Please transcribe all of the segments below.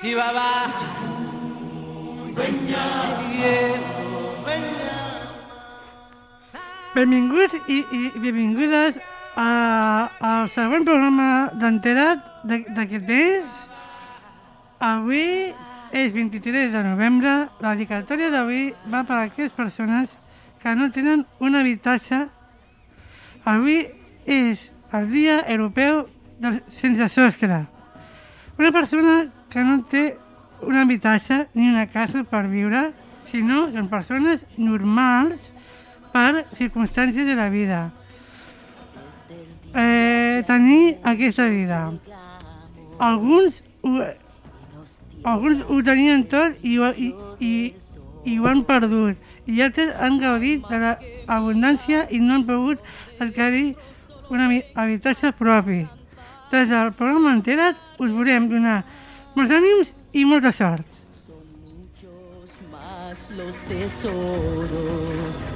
Chihuahua. Benvinguts i, i benvingudes a, al següent programa d'Enterat de- d'aquest mes. Avui és 23 de novembre. La dedicatòria d'avui va per a aquelles persones que no tenen un habitatge. Avui és el Dia Europeu del Sense Sostre. Una persona que no té un habitatge ni una casa per viure, sinó són persones normals per circumstàncies de la vida. Eh, tenir aquesta vida. Alguns ho, alguns ho tenien tot i, ho- i, i, i ho han perdut. I altres han gaudit de l'abundància i no han pogut adquirir un habi- habitatge propi. Des del programa Entera't us volem donar molts ànims i molta sort. los tesoros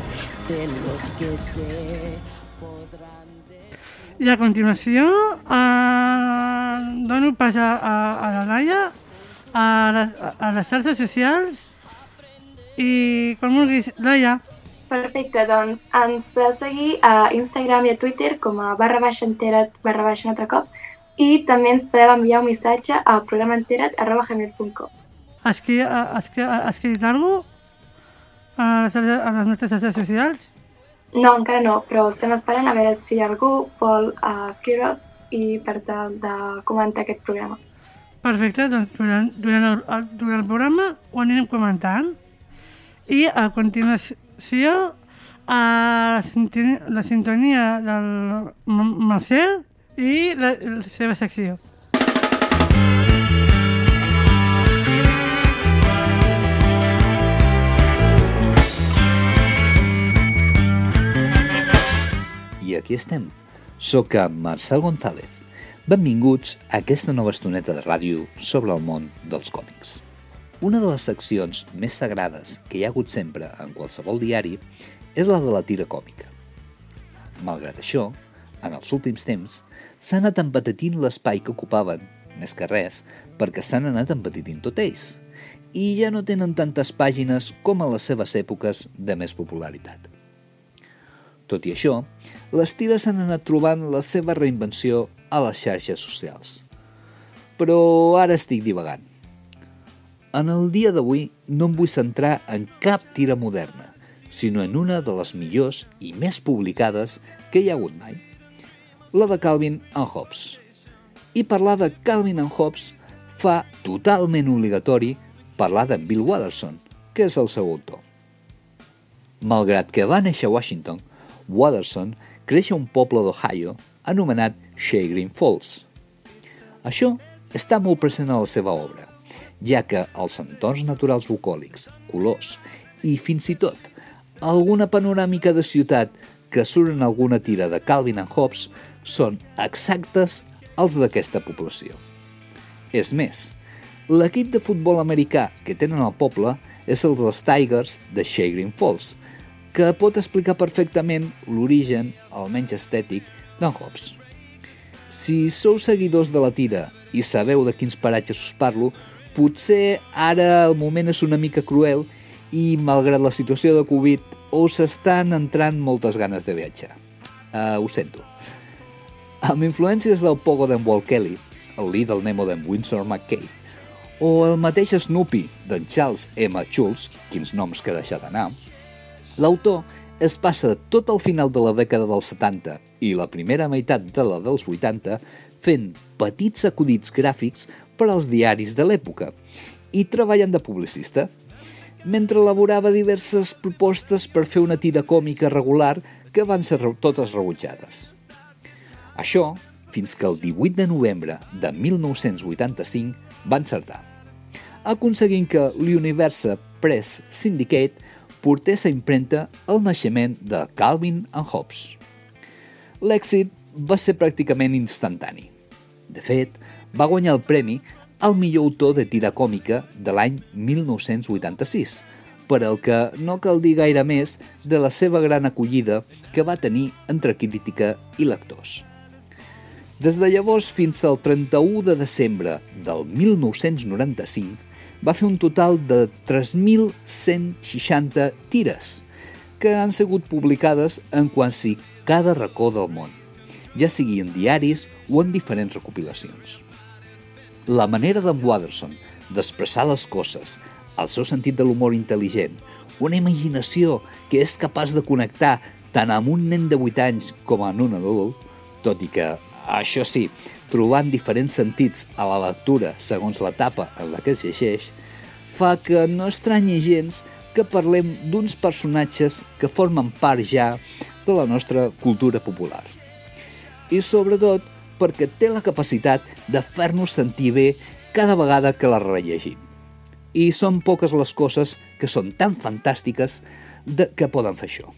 de los que se podrán I a continuació eh, dono pas a, a, a la Laia, a les, a les xarxes socials i com vulguis, Laia. Perfecte, doncs ens podeu seguir a Instagram i a Twitter com a barra baixa entera't barra baixa un altre cop i també ens podeu enviar un missatge a programaentera't arroba gmail.com Has, que, has, que, has escrit alguna cosa a les, a les nostres xarxes socials? No, encara no, però estem esperant a veure si algú vol uh, escriure'ls i per tal de comentar aquest programa. Perfecte, doncs durant, durant, el, durant el programa ho anirem comentant. I a continuació a la, sintonia, la sintonia del Marcel i la, la seva secció. I aquí estem. Soc Marcel González. Benvinguts a aquesta nova estoneta de ràdio sobre el món dels còmics. Una de les seccions més sagrades que hi ha hagut sempre en qualsevol diari és la de la tira còmica. Malgrat això, en els últims temps, s'ha anat empetitint l'espai que ocupaven, més que res, perquè s'han anat empetitint tot ells, i ja no tenen tantes pàgines com a les seves èpoques de més popularitat. Tot i això, les tires han anat trobant la seva reinvenció a les xarxes socials. Però ara estic divagant. En el dia d'avui no em vull centrar en cap tira moderna, sinó en una de les millors i més publicades que hi ha hagut mai. La de Calvin and Hobbes. I parlar de Calvin and Hobbes fa totalment obligatori parlar d'en Bill Watterson, que és el seu autor. Malgrat que va néixer a Washington, Watterson creix a un poble d'Ohio anomenat Chagrin Falls. Això està molt present a la seva obra, ja que els entorns naturals bucòlics, colors i fins i tot alguna panoràmica de ciutat que surt en alguna tira de Calvin and Hobbes són exactes els d'aquesta població. És més, l'equip de futbol americà que tenen al poble és el dels Tigers de Chagrin Falls, que pot explicar perfectament l'origen, almenys estètic, d'en Hobbes. Si sou seguidors de la tira i sabeu de quins paratges us parlo, potser ara el moment és una mica cruel i, malgrat la situació de Covid, us estan entrant moltes ganes de viatjar. Uh, ho sento. Amb influències del pogo d'en Walt Kelly, el líder del Nemo d'en Winsor McKay, o el mateix Snoopy d'en Charles M. Schulz, quins noms que deixar d'anar, l'autor es passa tot el final de la dècada dels 70 i la primera meitat de la dels 80 fent petits acudits gràfics per als diaris de l'època i treballant de publicista, mentre elaborava diverses propostes per fer una tira còmica regular que van ser totes rebutjades. Això fins que el 18 de novembre de 1985 va encertar, aconseguint que l'Universe Press Syndicate portés a impremta el naixement de Calvin and Hobbes. L'èxit va ser pràcticament instantani. De fet, va guanyar el premi al millor autor de tira còmica de l'any 1986, per al que no cal dir gaire més de la seva gran acollida que va tenir entre crítica i lectors. Des de llavors fins al 31 de desembre del 1995 va fer un total de 3.160 tires que han sigut publicades en quasi cada racó del món, ja sigui en diaris o en diferents recopilacions. La manera d'en Watterson d'expressar les coses, el seu sentit de l'humor intel·ligent, una imaginació que és capaç de connectar tant amb un nen de 8 anys com amb un adult, tot i que, això sí, trobant diferents sentits a la lectura segons l'etapa en la que es llegeix, fa que no estranyi gens que parlem d'uns personatges que formen part ja de la nostra cultura popular. I sobretot perquè té la capacitat de fer-nos sentir bé cada vegada que la rellegim. I són poques les coses que són tan fantàstiques de, que poden fer això.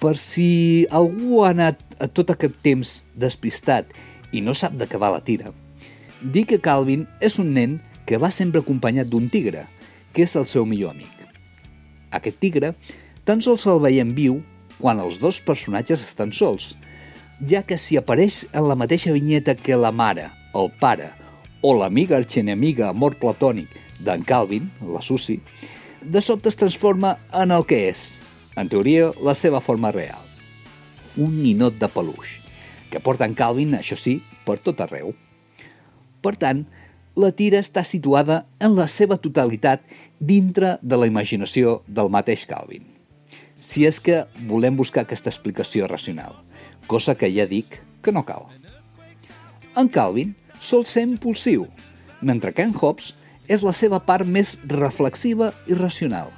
Per si algú ha anat a tot aquest temps despistat i no sap de què va la tira, dir que Calvin és un nen que va sempre acompanyat d'un tigre, que és el seu millor amic. Aquest tigre tan sols el veiem viu quan els dos personatges estan sols, ja que si apareix en la mateixa vinyeta que la mare, el pare o l'amiga arxenemiga amor platònic d'en Calvin, la Susi, de sobte es transforma en el que és, en teoria, la seva forma real. Un ninot de peluix, que porta en Calvin, això sí, per tot arreu. Per tant, la tira està situada en la seva totalitat dintre de la imaginació del mateix Calvin. Si és que volem buscar aquesta explicació racional, cosa que ja dic que no cal. En Calvin sol ser impulsiu, mentre que en Hobbes és la seva part més reflexiva i racional.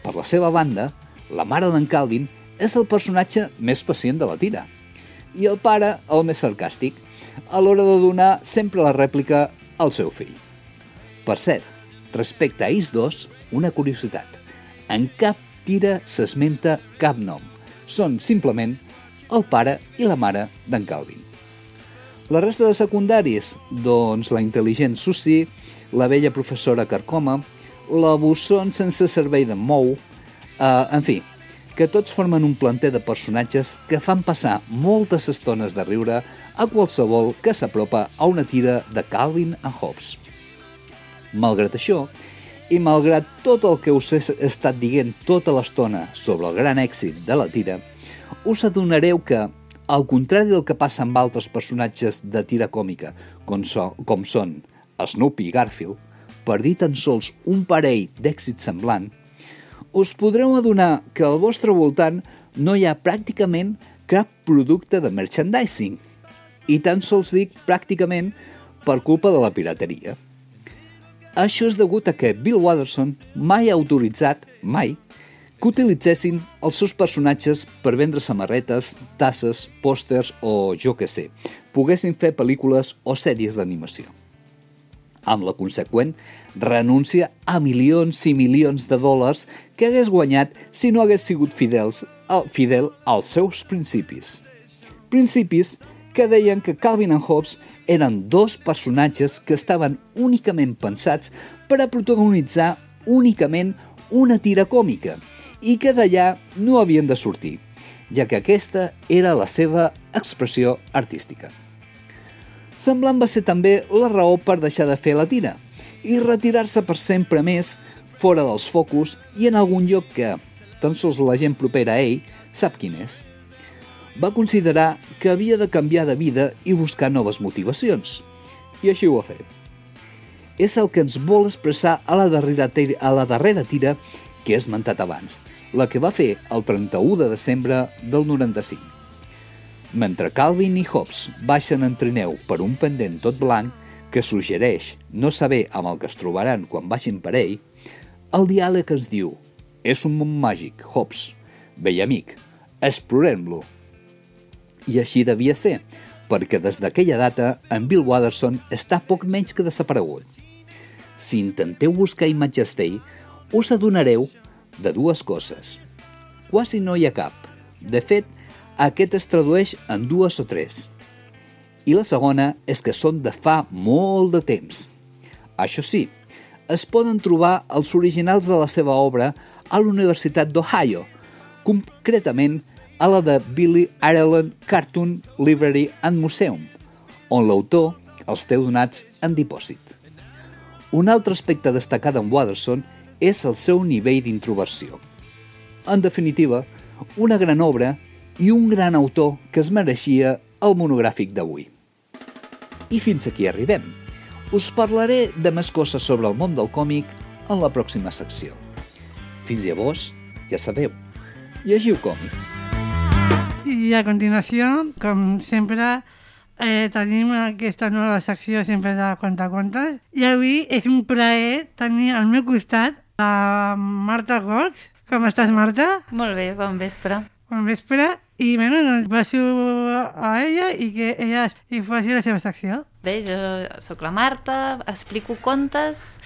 Per la seva banda, la mare d'en Calvin és el personatge més pacient de la tira, i el pare el més sarcàstic, a l'hora de donar sempre la rèplica al seu fill. Per cert, respecte a ells dos, una curiositat. En cap tira s'esmenta cap nom. Són simplement el pare i la mare d'en Calvin. La resta de secundaris, doncs la intel·ligent Susi, la vella professora Carcoma, la Busson sense servei de Mou, eh, en fi, que tots formen un planter de personatges que fan passar moltes estones de riure a qualsevol que s'apropa a una tira de Calvin and Hobbes. Malgrat això, i malgrat tot el que us he estat dient tota l'estona sobre el gran èxit de la tira, us adonareu que, al contrari del que passa amb altres personatges de tira còmica, com, so, com són Snoopy i Garfield, per dir tan sols un parell d'èxit semblant, us podreu adonar que al vostre voltant no hi ha pràcticament cap producte de merchandising. I tan sols dic pràcticament per culpa de la pirateria. Això és degut a que Bill Watterson mai ha autoritzat, mai, que utilitzessin els seus personatges per vendre samarretes, tasses, pòsters o, jo que sé, poguessin fer pel·lícules o sèries d'animació. Amb la conseqüent renúncia a milions i milions de dòlars que hagués guanyat si no hagués sigut fidels, fidel als seus principis. Principis que deien que Calvin and Hobbes eren dos personatges que estaven únicament pensats per a protagonitzar únicament una tira còmica i que d'allà no havien de sortir, ja que aquesta era la seva expressió artística. Semblant va ser també la raó per deixar de fer la tira i retirar-se per sempre més fora dels focus i en algun lloc que, tan sols la gent propera a ell, sap quin és va considerar que havia de canviar de vida i buscar noves motivacions. I així ho ha fet. És el que ens vol expressar a la darrera, tira, a la darrera tira que he esmentat abans, la que va fer el 31 de desembre del 95. Mentre Calvin i Hobbes baixen en trineu per un pendent tot blanc que suggereix no saber amb el que es trobaran quan baixin per ell, el diàleg ens diu «És un món màgic, Hobbes. Vell amic, explorem-lo». I així devia ser, perquè des d'aquella data en Bill Watterson està poc menys que desaparegut. Si intenteu buscar imatges d'ell, us adonareu de dues coses. Quasi no hi ha cap. De fet, aquest es tradueix en dues o tres. I la segona és que són de fa molt de temps. Això sí, es poden trobar els originals de la seva obra a la Universitat d'Ohio, concretament a la de Billy Ireland Cartoon Library and Museum, on l'autor els té donats en dipòsit. Un altre aspecte destacat en Watterson és el seu nivell d'introversió. En definitiva, una gran obra i un gran autor que es mereixia el monogràfic d'avui. I fins aquí arribem. Us parlaré de més coses sobre el món del còmic en la pròxima secció. Fins llavors, ja sabeu, llegiu còmics. I a continuació, com sempre, eh, tenim aquesta nova secció sempre de contacontes. I avui és un plaer tenir al meu costat la Marta Gox. Com estàs, Marta? Molt bé, bon vespre. Bon vespre. I, bueno, doncs passo a ella i que ella hi faci la seva secció. Bé, jo sóc la Marta, explico contes.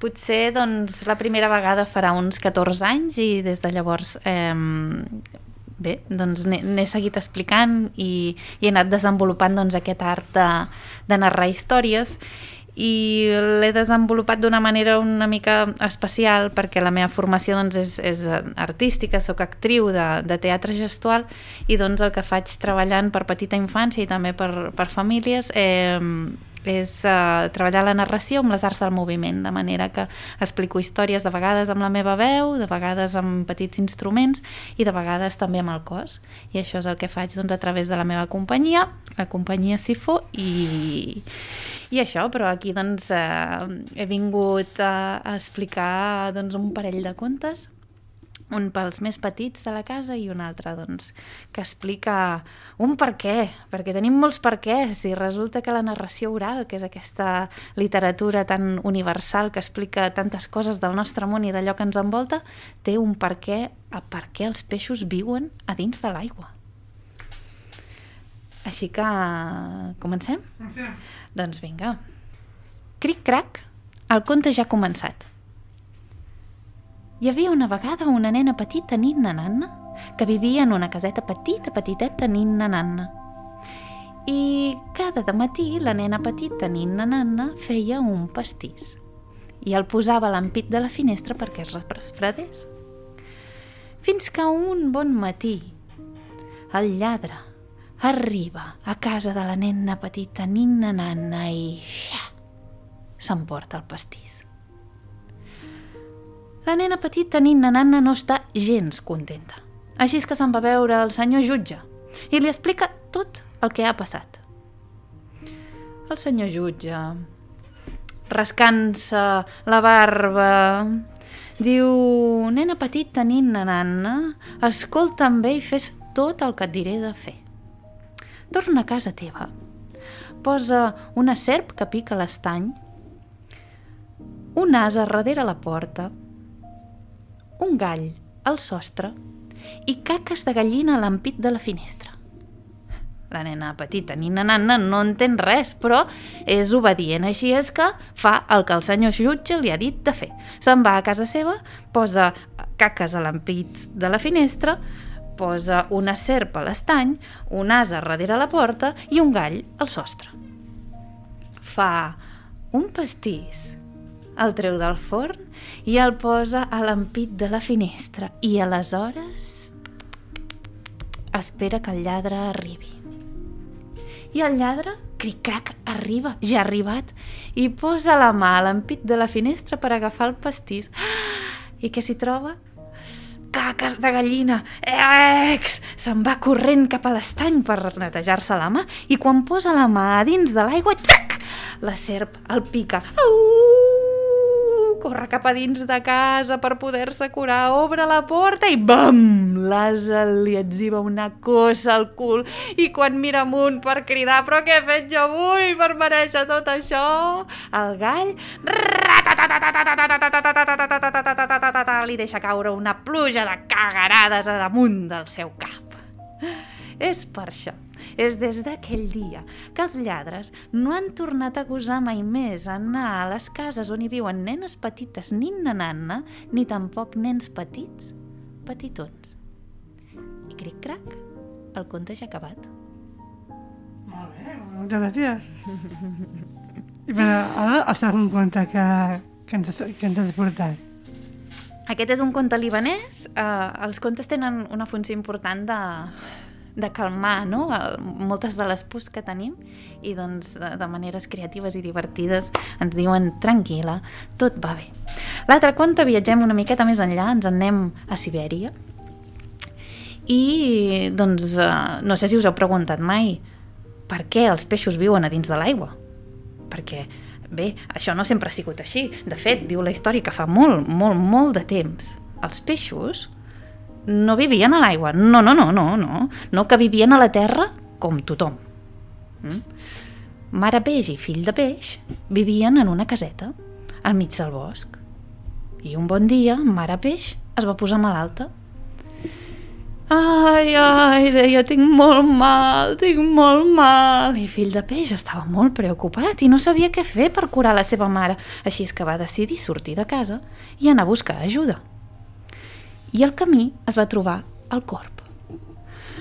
Potser, doncs, la primera vegada farà uns 14 anys i des de llavors eh, bé, doncs n'he seguit explicant i, i he anat desenvolupant doncs, aquest art de, de narrar històries i l'he desenvolupat d'una manera una mica especial perquè la meva formació doncs, és, és artística, sóc actriu de, de teatre gestual i doncs el que faig treballant per petita infància i també per, per famílies eh, és uh, treballar la narració amb les arts del moviment, de manera que explico històries de vegades amb la meva veu, de vegades amb petits instruments i de vegades també amb el cos. I això és el que faig doncs, a través de la meva companyia, la companyia Sifo, i, i això, però aquí doncs, eh, he vingut a, a explicar doncs, un parell de contes un pels més petits de la casa i un altre doncs, que explica un per què, perquè tenim molts per què, i resulta que la narració oral, que és aquesta literatura tan universal que explica tantes coses del nostre món i d'allò que ens envolta, té un per què a per què els peixos viuen a dins de l'aigua. Així que comencem? Sí. Doncs vinga. Cric-crac, el conte ja ha començat. Hi havia una vegada una nena petita, Ninna Nanna, que vivia en una caseta petita, petiteta, Ninna Nanna. I cada matí la nena petita, Ninna Nanna, feia un pastís i el posava a l'ampit de la finestra perquè es refredés. Fins que un bon matí el lladre arriba a casa de la nena petita Ninna Nanna i xa, s'emporta el pastís. La nena petita Ninna Nanna no està gens contenta. Així és que se'n va veure el senyor jutge i li explica tot el que ha passat. El senyor jutge, rascant-se la barba, diu, nena petita, Ninna Nanna, escolta'm bé i fes tot el que et diré de fer. Torna a casa teva, posa una serp que pica l'estany, un asa darrere la porta, un gall al sostre i caques de gallina a l'ampit de la finestra. La nena petita, Nina Nanna, no entén res, però és obedient, així és que fa el que el senyor jutge li ha dit de fer. Se'n va a casa seva, posa caques a l'ampit de la finestra, posa una serp a l'estany, un asa darrere la porta i un gall al sostre. Fa un pastís, el treu del forn i el posa a l'ampit de la finestra i aleshores espera que el lladre arribi. I el lladre, cric-crac, arriba, ja ha arribat, i posa la mà a l'ampit de la finestra per agafar el pastís. I què s'hi troba? Caques de gallina! Ex! Se'n va corrent cap a l'estany per netejar-se la mà i quan posa la mà a dins de l'aigua, xac! La serp el pica. Auuu! Corre cap a dins de casa per poder-se curar, obre la porta i bam! L'asa li etziva una cossa al cul i quan mira amunt per cridar però què he fet jo avui per mereixer tot això? El gall li deixa caure una pluja de cagarades a damunt del seu cap. És per això és des d'aquell dia que els lladres no han tornat a gosar mai més anar a les cases on hi viuen nenes petites ni nanana, ni tampoc nens petits, petitons. I cric-crac, el conte ja acabat. Molt bé, moltes gràcies. I però ara el segon conte que, que, ens, que ens has portat. Aquest és un conte libanès. Uh, els contes tenen una funció important de, de calmar no? El, moltes de les pors que tenim i doncs de, de maneres creatives i divertides ens diuen tranquil·la, tot va bé. L'altre conte viatgem una miqueta més enllà, ens en anem a Sibèria i doncs uh, no sé si us heu preguntat mai per què els peixos viuen a dins de l'aigua. Perquè Bé, això no sempre ha sigut així. De fet, diu la història que fa molt, molt, molt de temps. Els peixos no vivien a l'aigua. No, no, no, no, no. No que vivien a la terra com tothom. Mm? Mare peix i fill de peix vivien en una caseta al mig del bosc. I un bon dia, mare peix es va posar malalta Ai, ai, deia, tinc molt mal, tinc molt mal. I fill de peix estava molt preocupat i no sabia què fer per curar la seva mare, així és que va decidir sortir de casa i anar a buscar ajuda. I al camí es va trobar el corp,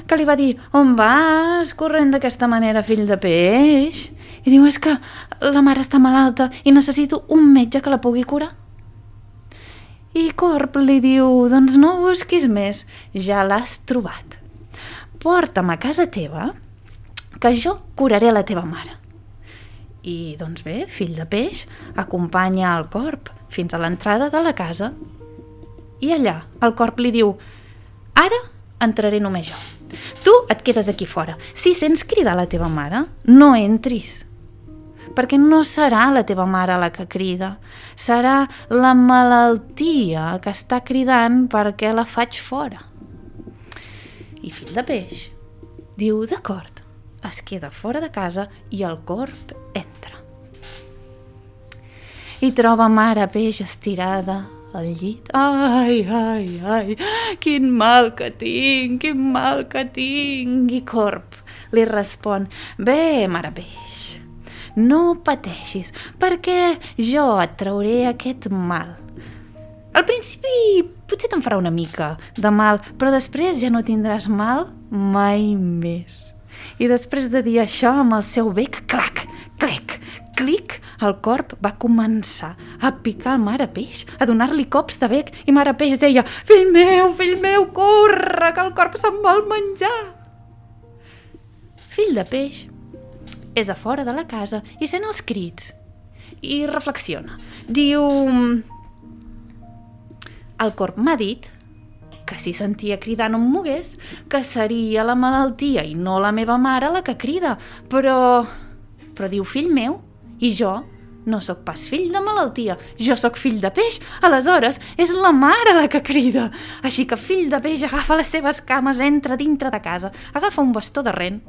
que li va dir, on vas corrent d'aquesta manera, fill de peix? I diu, és que la mare està malalta i necessito un metge que la pugui curar. I Corp li diu, doncs no busquis més, ja l'has trobat. Porta'm a casa teva, que jo curaré la teva mare. I, doncs bé, fill de peix, acompanya el corp fins a l'entrada de la casa i allà el corp li diu ara entraré només jo. Tu et quedes aquí fora. Si sents cridar la teva mare, no entris perquè no serà la teva mare la que crida, serà la malaltia que està cridant perquè la faig fora. I fill de peix diu, d'acord, es queda fora de casa i el corp entra. I troba mare peix estirada al llit. Ai, ai, ai, quin mal que tinc, quin mal que tinc. I corp li respon, bé, mare peix, no pateixis, perquè jo et trauré aquest mal. Al principi potser te'n farà una mica de mal, però després ja no tindràs mal mai més. I després de dir això, amb el seu bec, clac, clec, clic, el corp va començar a picar el mare peix, a donar-li cops de bec, i mare peix deia, fill meu, fill meu, corre, que el corp se'n vol menjar. Fill de peix és a fora de la casa i sent els crits. I reflexiona. Diu... El corp m'ha dit que si sentia cridar no em mogués, que seria la malaltia i no la meva mare la que crida, però... Però diu fill meu, i jo no sóc pas fill de malaltia, jo sóc fill de peix, aleshores és la mare la que crida. Així que fill de peix agafa les seves cames, entra dintre de casa, agafa un bastó de ren,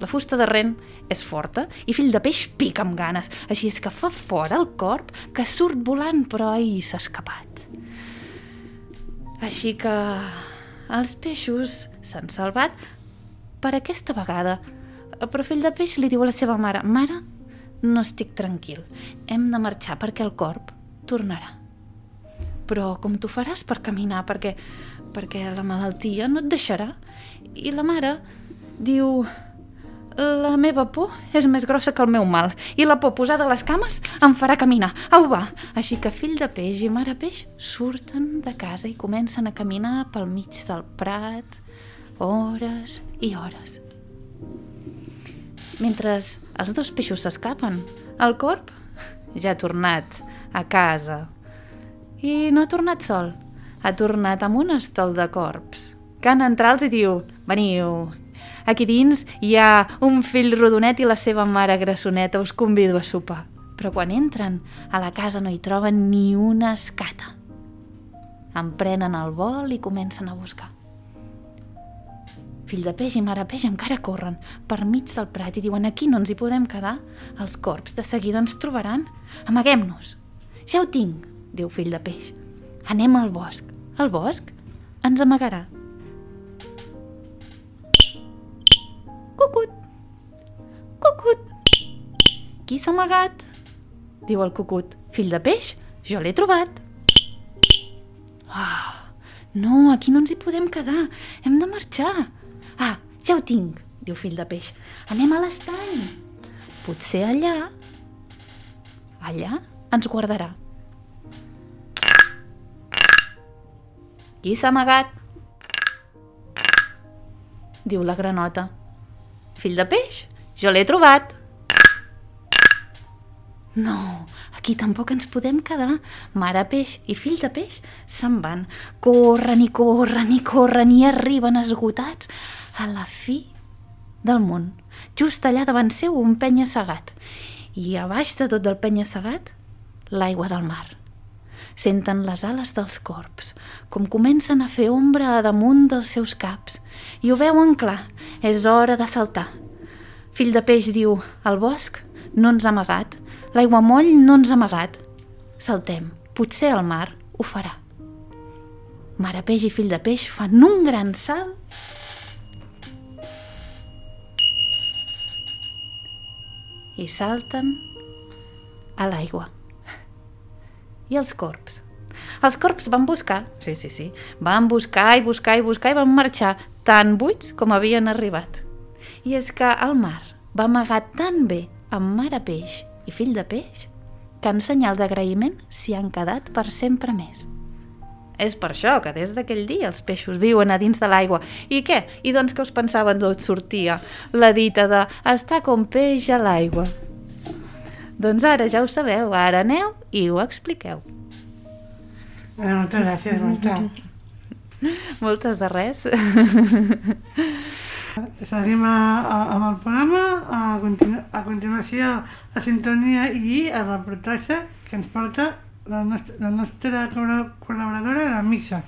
la fusta de ren és forta i fill de peix pica amb ganes, així és que fa fora el corp que surt volant però ahir s'ha escapat. Així que els peixos s'han salvat per aquesta vegada, però fill de peix li diu a la seva mare «Mare, no estic tranquil, hem de marxar perquè el corp tornarà. Però com tu faràs per caminar? Perquè, perquè la malaltia no et deixarà. I la mare diu la meva por és més grossa que el meu mal i la por posada a les cames em farà caminar. Au va! Així que fill de peix i mare peix surten de casa i comencen a caminar pel mig del prat hores i hores. Mentre els dos peixos s'escapen, el corp ja ha tornat a casa. I no ha tornat sol, ha tornat amb un estol de corps, han entrar els i diu «Veniu, Aquí dins hi ha un fill rodonet i la seva mare grassoneta. Us convido a sopar. Però quan entren, a la casa no hi troben ni una escata. Em prenen el vol i comencen a buscar. Fill de peix i mare peix encara corren per mig del prat i diuen aquí no ens hi podem quedar. Els corps de seguida ens trobaran. Amaguem-nos. Ja ho tinc, diu fill de peix. Anem al bosc. El bosc ens amagarà. Cucut! Cucut! Qui s'ha amagat? Diu el cucut. Fill de peix, jo l'he trobat. Ah, no, aquí no ens hi podem quedar. Hem de marxar. Ah, ja ho tinc, diu fill de peix. Anem a l'estany. Potser allà... Allà ens guardarà. Qui s'ha amagat? Diu la granota. Fill de peix, jo l'he trobat. No, aquí tampoc ens podem quedar. Mare peix i fill de peix se'n van. Corren i corren i corren i arriben esgotats a la fi del món. Just allà davant seu un penya segat. I a baix de tot del penya segat, l'aigua del mar. Senten les ales dels corps, com comencen a fer ombra a damunt dels seus caps. I ho veuen clar, és hora de saltar. Fill de peix diu, el bosc no ens ha amagat, l'aigua moll no ens ha amagat. Saltem, potser el mar ho farà. Mare peix i fill de peix fan un gran salt i salten a l'aigua. I els corps? Els corps van buscar, sí, sí, sí, van buscar i buscar i buscar i van marxar tan buits com havien arribat. I és que el mar va amagar tan bé amb mare peix i fill de peix que en senyal d'agraïment s'hi han quedat per sempre més. És per això que des d'aquell dia els peixos viuen a dins de l'aigua. I què? I doncs que us pensaven d'on sortia la dita de estar com peix a l'aigua? Doncs ara ja ho sabeu, ara aneu i ho expliqueu. Bueno, moltes gràcies, Marta. Moltes de res. Seguim a, a, amb el programa, a, continu, a continuació la sintonia i el reportatge que ens porta la nostra, la nostra col·laboradora, la Mixa.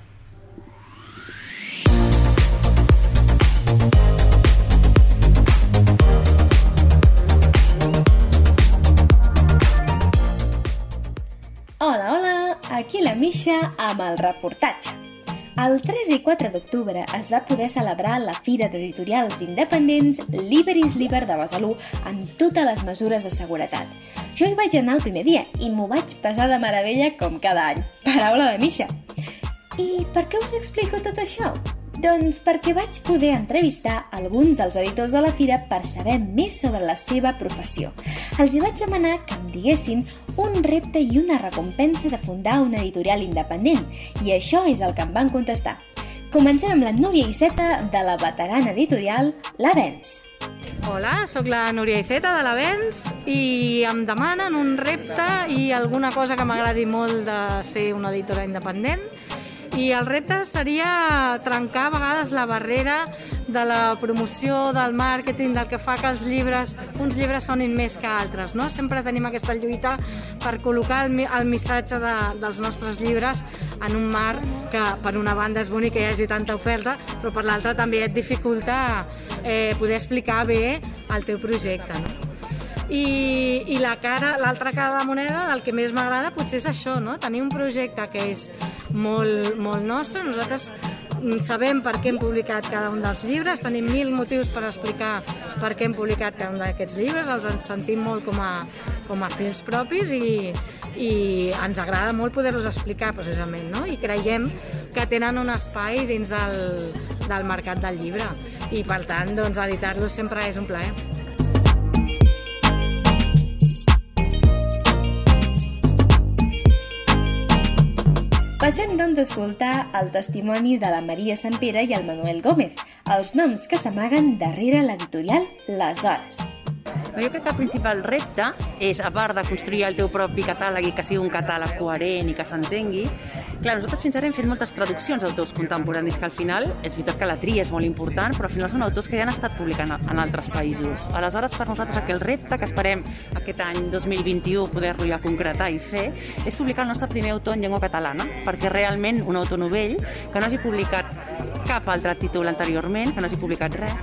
Hola, hola, aquí la Misha amb el reportatge. El 3 i 4 d'octubre es va poder celebrar la Fira d'Editorials Independents Liberis Liber de Besalú amb totes les mesures de seguretat. Jo hi vaig anar el primer dia i m'ho vaig passar de meravella com cada any. Paraula de Misha. I per què us explico tot això? Doncs perquè vaig poder entrevistar alguns dels editors de la fira per saber més sobre la seva professió. Els hi vaig demanar que em diguessin un repte i una recompensa de fundar una editorial independent, i això és el que em van contestar. Comencem amb la Núria Iceta de la veterana editorial L'Avens. Hola, sóc la Núria Iceta de l'Avens i em demanen un repte i alguna cosa que m'agradi molt de ser una editora independent i el repte seria trencar a vegades la barrera de la promoció, del màrqueting, del que fa que els llibres, uns llibres sonin més que altres. No? Sempre tenim aquesta lluita per col·locar el, el missatge de, dels nostres llibres en un marc que per una banda és bonic que hi hagi tanta oferta, però per l'altra també et dificulta eh, poder explicar bé el teu projecte. No? I, i la cara, l'altra cara de la moneda, el que més m'agrada potser és això, no? tenir un projecte que és molt, molt nostre, nosaltres sabem per què hem publicat cada un dels llibres, tenim mil motius per explicar per què hem publicat cada un d'aquests llibres, els ens sentim molt com a, com a fills propis i, i ens agrada molt poder-los explicar precisament, no? i creiem que tenen un espai dins del, del mercat del llibre i per tant doncs, editar-los sempre és un plaer. Passem, doncs, a escoltar el testimoni de la Maria Pere i el Manuel Gómez, els noms que s'amaguen darrere l'editorial Les Hores. Jo crec que el principal repte és, a part de construir el teu propi catàleg i que sigui un catàleg coherent i que s'entengui, clar, nosaltres fins ara hem fet moltes traduccions d'autors contemporanis que al final, és veritat que la tria és molt important, però al final són autors que ja han estat publicant en altres països. Aleshores, per nosaltres, aquell repte que esperem aquest any 2021 poder-lo ja concretar i fer, és publicar el nostre primer autor en llengua catalana, perquè realment un autor novell que no hagi publicat cap altre títol anteriorment, que no hagi publicat res,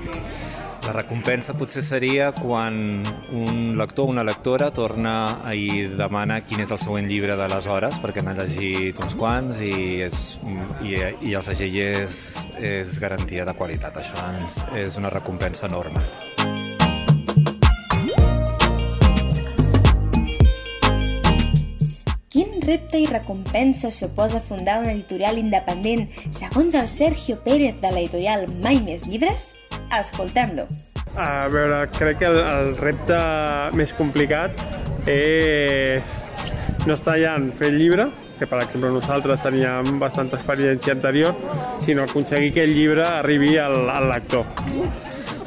la recompensa potser seria quan un lector o una lectora torna i demana quin és el següent llibre de les hores, perquè n'ha llegit uns quants i, és, i, i el segell és, és garantia de qualitat. Això ens, és una recompensa enorme. Quin repte i recompensa suposa fundar una editorial independent segons el Sergio Pérez de l'editorial Mai Més Llibres? Escoltem-lo. A veure, crec que el, el repte més complicat és no estar allà en fer el llibre, que per exemple nosaltres teníem bastanta experiència anterior, sinó aconseguir que el llibre arribi al, al lector.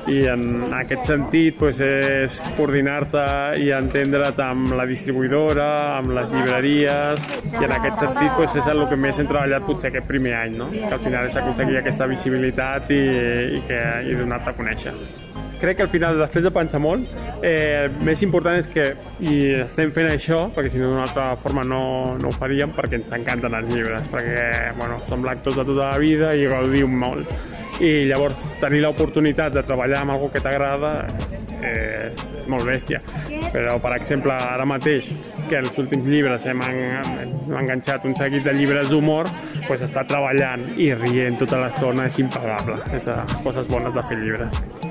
I en aquest sentit pues, és coordinar-te i entendre't amb la distribuïdora, amb les llibreries, i en aquest sentit pues, és el que més hem treballat potser aquest primer any, no? que al final és aconseguir aquesta visibilitat i, i, que, i donar-te a conèixer crec que al final, després de pensar molt, eh, el més important és que i estem fent això, perquè si no d'una altra forma no, no ho faríem, perquè ens encanten els llibres, perquè bueno, som lectors de tota la vida i gaudim molt. I llavors tenir l'oportunitat de treballar amb algú que t'agrada eh, és molt bèstia. Però, per exemple, ara mateix, que els últims llibres hem, hem enganxat un seguit de llibres d'humor, pues estar treballant i rient tota l'estona és impagable. És les coses bones de fer llibres.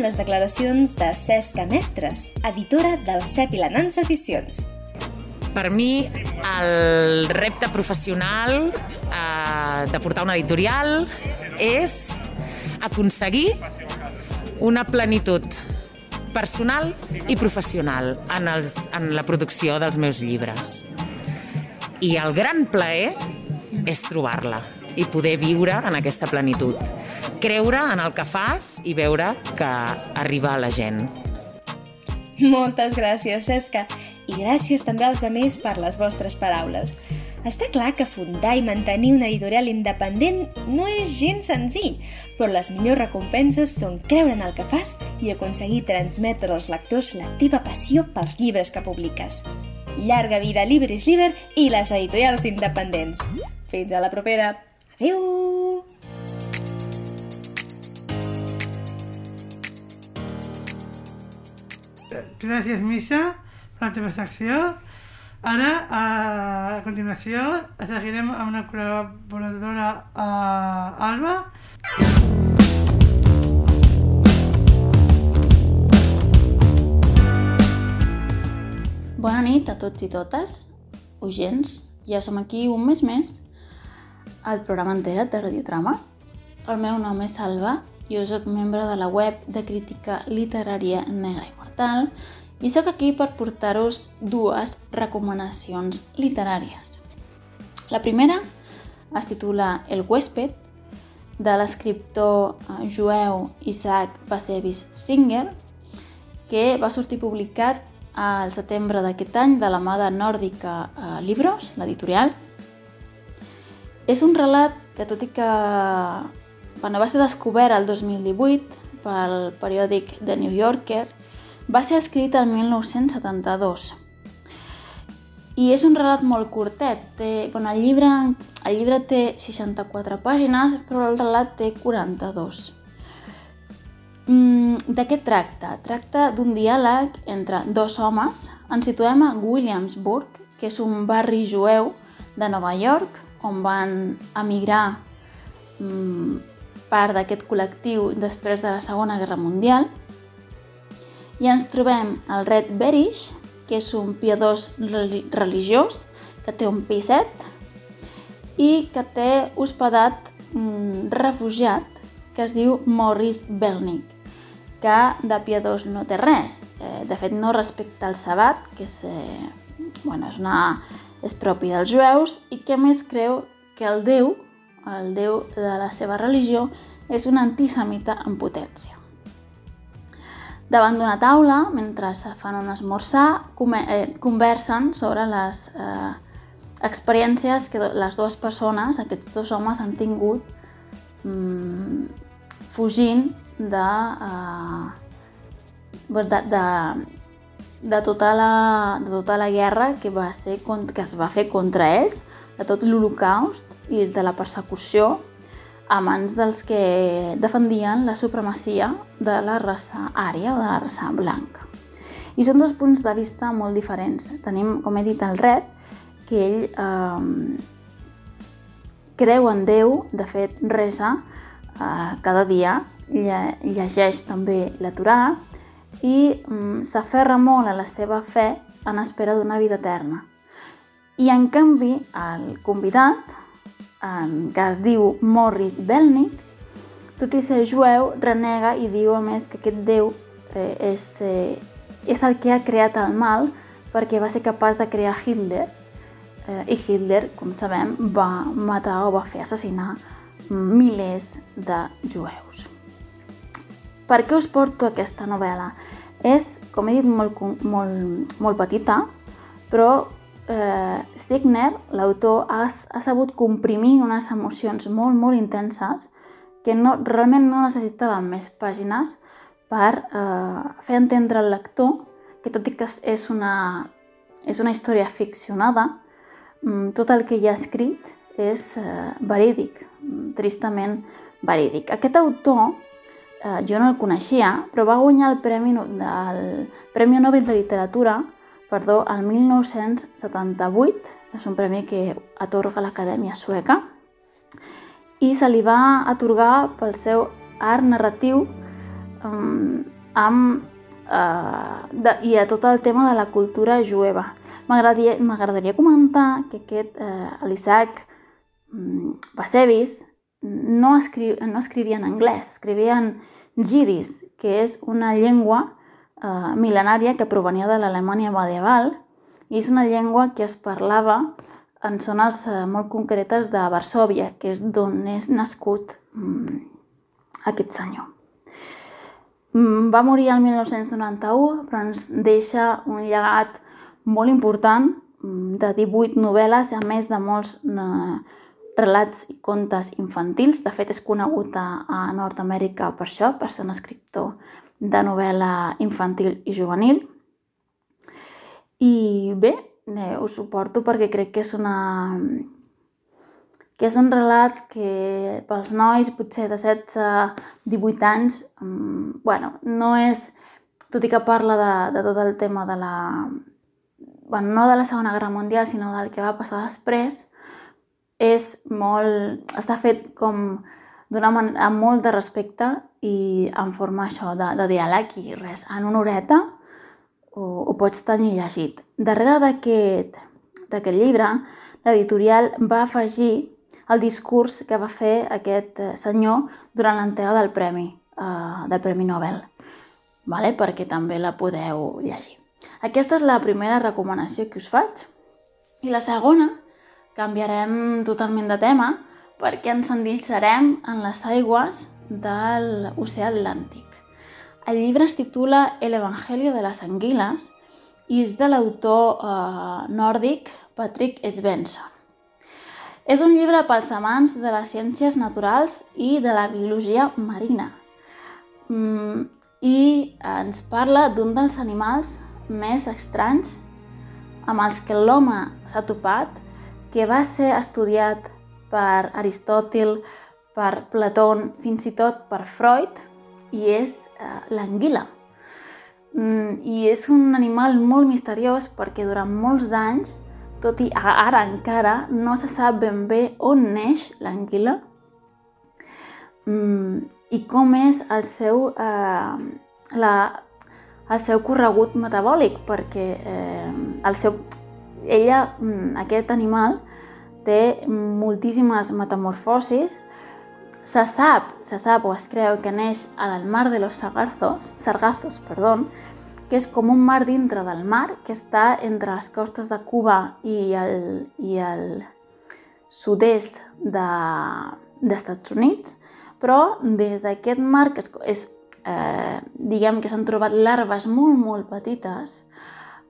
Amb les declaracions de Cesca Mestres, editora del CEP i la Nans Edicions. Per mi, el repte professional eh, de portar una editorial és aconseguir una plenitud personal i professional en, els, en la producció dels meus llibres. I el gran plaer és trobar-la i poder viure en aquesta plenitud. Creure en el que fas i veure que arriba a la gent. Moltes gràcies, Cesca, i gràcies també als altres per les vostres paraules. Està clar que fundar i mantenir una editorial independent no és gens senzill, però les millors recompenses són creure en el que fas i aconseguir transmetre als lectors la teva passió pels llibres que publiques. Llarga vida Libris Liber i les editorials independents. Fins a la propera! Adéu! Gràcies, Misha, per la teva secció. Ara, a continuació, seguirem amb una col·laboradora, uh, Alba. Bona nit a tots i totes, oients. Ja som aquí un mes més al programa Entera't de Radiotrama. El meu nom és Salva, jo sóc membre de la web de crítica literària Negra Mortal i sóc aquí per portar-vos dues recomanacions literàries. La primera es titula El huésped, de l'escriptor eh, jueu Isaac Bashevis Singer, que va sortir publicat al setembre d'aquest any de la mà de Nòrdica eh, Libros, l'editorial, és un relat que, tot i que bueno, va ser descobert el 2018 pel periòdic The New Yorker, va ser escrit el 1972. I és un relat molt curtet. Té, bueno, el, llibre, el llibre té 64 pàgines, però el relat té 42. Mm, de què tracta? Tracta d'un diàleg entre dos homes. Ens situem a Williamsburg, que és un barri jueu de Nova York, on van emigrar mm, part d'aquest col·lectiu després de la Segona Guerra Mundial. I ens trobem el Red Berish, que és un piadós religiós que té un piset i que té hospedat un refugiat que es diu Morris Belnick, que de piadós no té res. Eh, de fet, no respecta el sabat, que és, eh, bueno, és una és propi dels jueus i que més creu que el Déu, el Déu de la seva religió, és un antisemita en potència. Davant d'una taula, mentre fan un esmorzar, eh, conversen sobre les eh, experiències que les dues persones, aquests dos homes, han tingut mm, fugint de, eh, de, de, de tota la, de tota la guerra que, va ser, que es va fer contra ells, de tot l'Holocaust i de la persecució a mans dels que defendien la supremacia de la raça ària o de la raça blanca. I són dos punts de vista molt diferents. Tenim, com he dit, el Red, que ell eh, creu en Déu, de fet, resa eh, cada dia, llegeix també la Torà, i mm, s'aferra molt a la seva fe en espera d'una vida eterna. I en canvi, el convidat, en que es diu Morris Belnick, tot i ser jueu, renega i diu a més que aquest Déu eh, és, eh, és el que ha creat el mal perquè va ser capaç de crear Hitler eh, i Hitler, com sabem, va matar o va fer assassinar milers de jueus. Per què us porto aquesta novel·la? És, com he dit, molt, molt, molt petita, però eh, Signer, l'autor, ha, ha sabut comprimir unes emocions molt, molt intenses que no, realment no necessitaven més pàgines per eh, fer entendre al lector que tot i que és una, és una història ficcionada, mm, tot el que hi ha escrit és eh, verídic, tristament verídic. Aquest autor eh, jo no el coneixia, però va guanyar el Premi, el Premi Nobel de Literatura perdó, el 1978, és un premi que atorga l'Acadèmia Sueca, i se li va atorgar pel seu art narratiu um, amb, uh, de, i a tot el tema de la cultura jueva. M'agradaria comentar que aquest uh, l'Isaac um, Basevis no, escri no escrivia en anglès, escrivia en jidis, que és una llengua eh, mil·lenària que provenia de l'Alemanya medieval i és una llengua que es parlava en zones eh, molt concretes de Varsovia, que és d'on és nascut mm, aquest senyor. Mm, va morir el 1991, però ens deixa un llegat molt important mm, de 18 novel·les, a més de molts eh, relats i contes infantils. De fet, és conegut a, a Nord-Amèrica per això, per ser un escriptor de novel·la infantil i juvenil. I bé, eh, ho suporto perquè crec que és una que és un relat que pels nois potser de 16-18 anys, um, bueno, no és, tot i que parla de, de tot el tema de la, bueno, no de la Segona Guerra Mundial, sinó del que va passar després, és molt, està fet com d'una manera amb molt de respecte i en forma això de, de diàleg i res, en una horeta ho, ho pots tenir llegit. Darrere d'aquest llibre, l'editorial va afegir el discurs que va fer aquest eh, senyor durant l'entrega del Premi, eh, del Premi Nobel, vale? perquè també la podeu llegir. Aquesta és la primera recomanació que us faig. I la segona, canviarem totalment de tema, perquè ens endinsarem en les aigües de l'oceà Atlàntic. El llibre es titula El Evangelio de les Anguiles i és de l'autor eh, nòrdic Patrick Svensson. És un llibre pels amants de les ciències naturals i de la biologia marina. Mm, I ens parla d'un dels animals més estranys amb els que l'home s'ha topat, que va ser estudiat per Aristòtil, per Platón, fins i tot per Freud, i és eh, l'anguila. Mm, I és un animal molt misteriós perquè durant molts d'anys, tot i ara encara, no se sap ben bé on neix l'anguila mm, i com és el seu, eh, la, el seu corregut metabòlic, perquè eh, el seu, ella, mm, aquest animal, té moltíssimes metamorfosis. Se sap, se sap o es creu que neix al mar de los sargazos, sargazos, perdó, que és com un mar dintre del mar, que està entre les costes de Cuba i el, i el sud-est dels Estats Units, però des d'aquest mar, que és, és eh, diguem que s'han trobat larves molt, molt petites,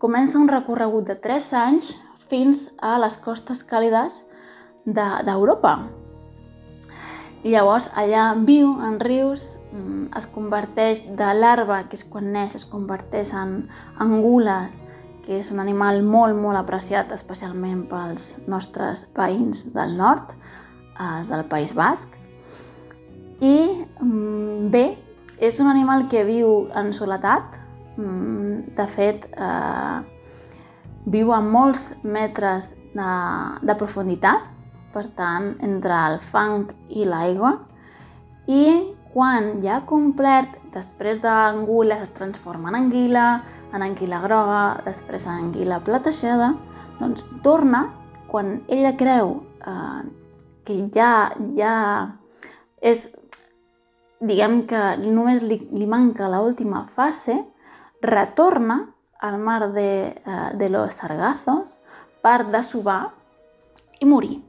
comença un recorregut de 3 anys fins a les costes càlides d'Europa. De, Llavors, allà viu en rius, mm, es converteix de larva, que és quan neix, es converteix en angules, que és un animal molt, molt apreciat, especialment pels nostres veïns del nord, els del País Basc. I mm, bé, és un animal que viu en soledat, mm, de fet, eh, viu a molts metres de, de profunditat, per tant, entre el fang i l'aigua, i quan ja complert, després d'anguila es transforma en anguila, en anguila groga, després en anguila platejada, doncs torna, quan ella creu eh, que ja, ja és, diguem que només li, li manca l'última fase, retorna al mar de, uh, de los Sargazos per desovar i morir.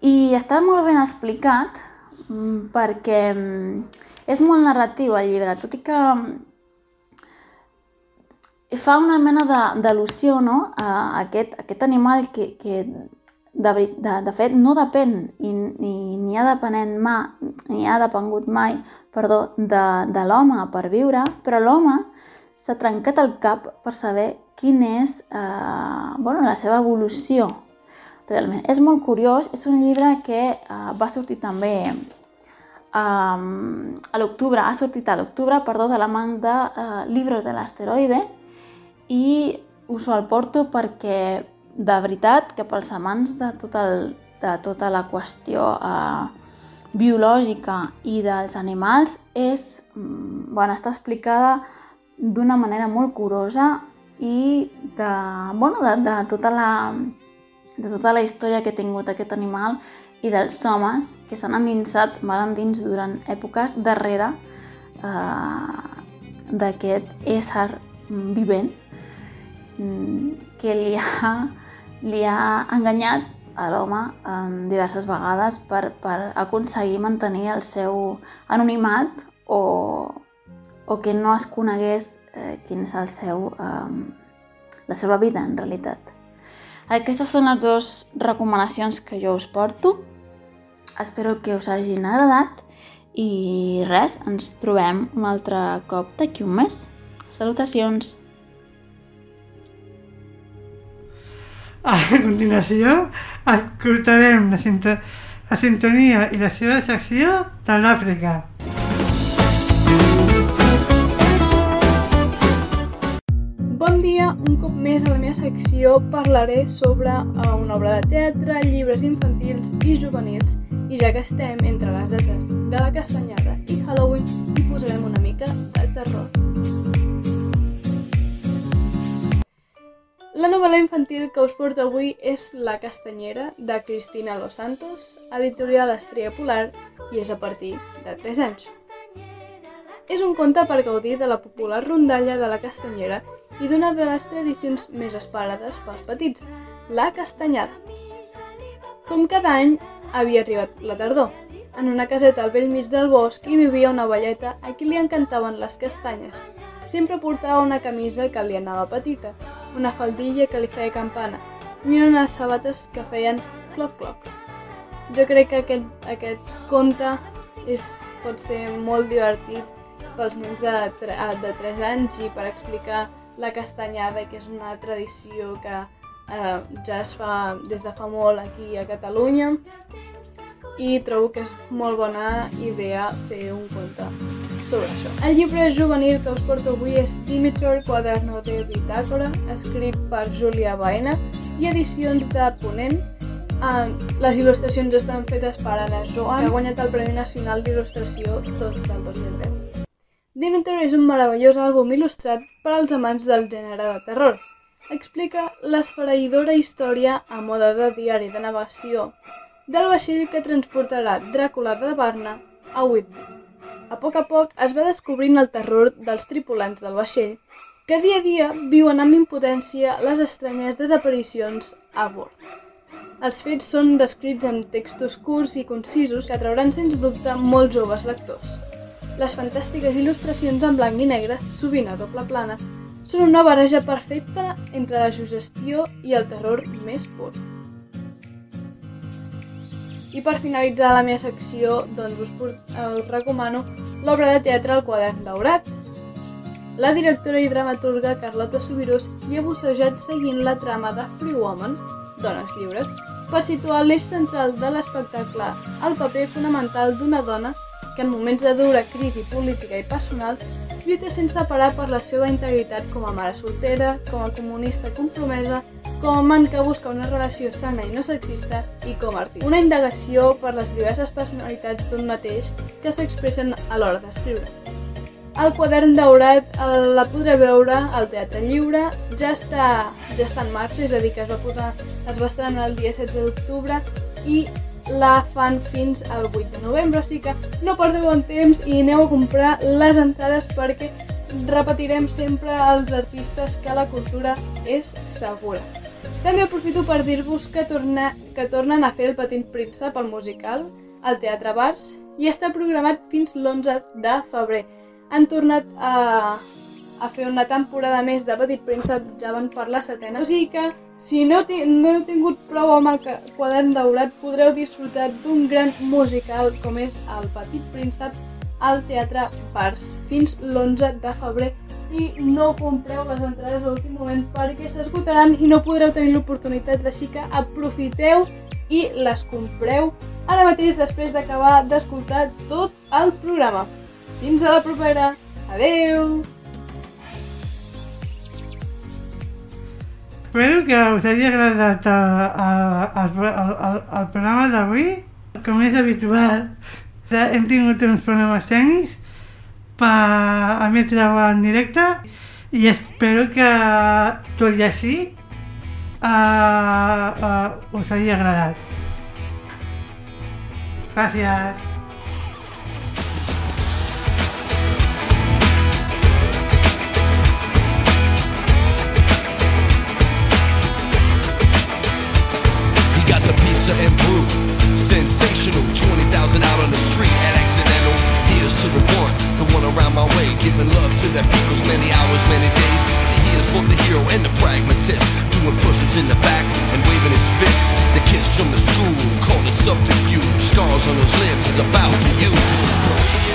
I està molt ben explicat mm, perquè mm, és molt narratiu el llibre, tot i que mm, fa una mena d'al·lusió no? a aquest, aquest animal que, que de, de, de fet no depèn i ni ha depenent mai, ni ha depengut mai perdó, de, de l'home per viure, però l'home s'ha trencat el cap per saber quin és eh, bueno, la seva evolució. Realment. És molt curiós, és un llibre que eh, va sortir també eh, a l'octubre, ha sortit a l'octubre, perdó, de la mà de eh, Libros de l'asteroide i us el porto perquè de veritat que pels amants de, tot el, de tota la qüestió eh, biològica i dels animals és, mm, bueno, està explicada d'una manera molt curosa i de, bueno, de, de, tota la, de tota la història que ha tingut aquest animal i dels homes que s'han endinsat mal endins durant èpoques darrere eh, d'aquest ésser vivent mm, que li ha, li ha enganyat a l'home en diverses vegades per, per aconseguir mantenir el seu anonimat o, o que no es conegués eh, quin és el seu, eh, la seva vida, en realitat. Aquestes són les dues recomanacions que jo us porto. Espero que us hagin agradat i res, ens trobem un altre cop d'aquí un mes. Salutacions! A continuació, escoltarem la, sinto la sintonia i la seva secció de l'Àfrica. Bon dia, un cop més a la meva secció parlaré sobre uh, una obra de teatre, llibres infantils i juvenils i ja que estem entre les dates de la castanyada i Halloween hi posarem una mica de terror. La novel·la infantil que us porto avui és La castanyera de Cristina Los Santos, editorial Estrella Polar i és a partir de 3 anys. És un conte per gaudir de la popular rondalla de la castanyera i d'una de les tradicions més esperades pels petits, la castanyada. Com cada any, havia arribat la tardor. En una caseta al vell mig del bosc hi vivia una velleta a qui li encantaven les castanyes. Sempre portava una camisa que li anava petita, una faldilla que li feia campana i unes sabates que feien cloc-cloc. Jo crec que aquest, aquest conte és, pot ser molt divertit pels nens de, de 3 anys i per explicar la castanyada, que és una tradició que eh, ja es fa des de fa molt aquí a Catalunya i trobo que és molt bona idea fer un conte sobre això. El llibre juvenil que us porto avui és Dimitor Quaderno de Bitàcora, escrit per Júlia Baena i edicions de Ponent. Uh, les il·lustracions estan fetes per Anna Joan, que ha guanyat el Premi Nacional d'Il·lustració del 2010. Demeter és un meravellós àlbum il·lustrat per als amants del gènere de terror. Explica l'esfereïdora història a moda de diari de navegació del vaixell que transportarà Dràcula de Barna a Whitby. A poc a poc es va descobrint el terror dels tripulants del vaixell, que dia a dia viuen amb impotència les estranyes desaparicions a bord. Els fets són descrits amb textos curts i concisos que atrauran sens dubte molts joves lectors. Les fantàstiques il·lustracions en blanc i negre, sovint a doble plana, són una barreja perfecta entre la sugestió i el terror més pur. I per finalitzar la meva secció, doncs us, us recomano l'obra de teatre El quadern daurat. La directora i dramaturga Carlota Subirós hi ha bussejat seguint la trama de Free Woman, Dones Lliures, per situar l'eix central de l'espectacle, el paper fonamental d'una dona que en moments de dura crisi política i personal lluita sense parar per la seva integritat com a mare soltera, com a comunista compromesa, com a man que busca una relació sana i no sexista i com a artista. Una indagació per les diverses personalitats d'un mateix que s'expressen a l'hora d'escriure. El quadern daurat el, la podré veure al Teatre Lliure, ja està, ja està en marxa, és a dir, que es va, posar, es va estrenar el dia 16 d'octubre i la fan fins al 8 de novembre, sigui que no perdeu el temps i aneu a comprar les entrades perquè repetirem sempre als artistes que la cultura és segura. També aprofito per dir-vos que, torna, que tornen a fer el Petit Príncep, el musical, al Teatre Bars, i està programat fins l'11 de febrer. Han tornat a, a fer una temporada més de Petit Príncep, ja van per la setena, o sigui que si no, no heu tingut prou amb el quadern daurat, podreu disfrutar d'un gran musical com és el Petit Príncep al Teatre Bars fins l'11 de febrer i no compreu les entrades a l'últim moment perquè s'esgotaran i no podreu tenir l'oportunitat, així que aprofiteu i les compreu ara mateix després d'acabar d'escoltar tot el programa. Fins a la propera! Adeu! Espero que us hagi agradat el, el, el, el, el programa d'avui. Com és habitual, hem tingut uns problemes tècnics per emetre-ho en directe i espero que tot i així uh, uh, us hagi agradat. Gràcies. Pizza and brew. Sensational, 20,000 out on the street and accidental. Here's to the one, the one around my way, giving love to their peoples many hours, many days. See, he is both the hero and the pragmatist, doing push-ups in the back and waving his fist. The kids from the school call it subterfuge, scars on his lips is about to use.